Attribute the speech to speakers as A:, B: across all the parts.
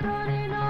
A: Torino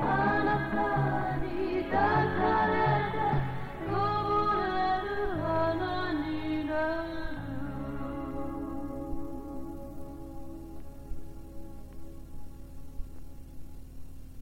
A: Son of God.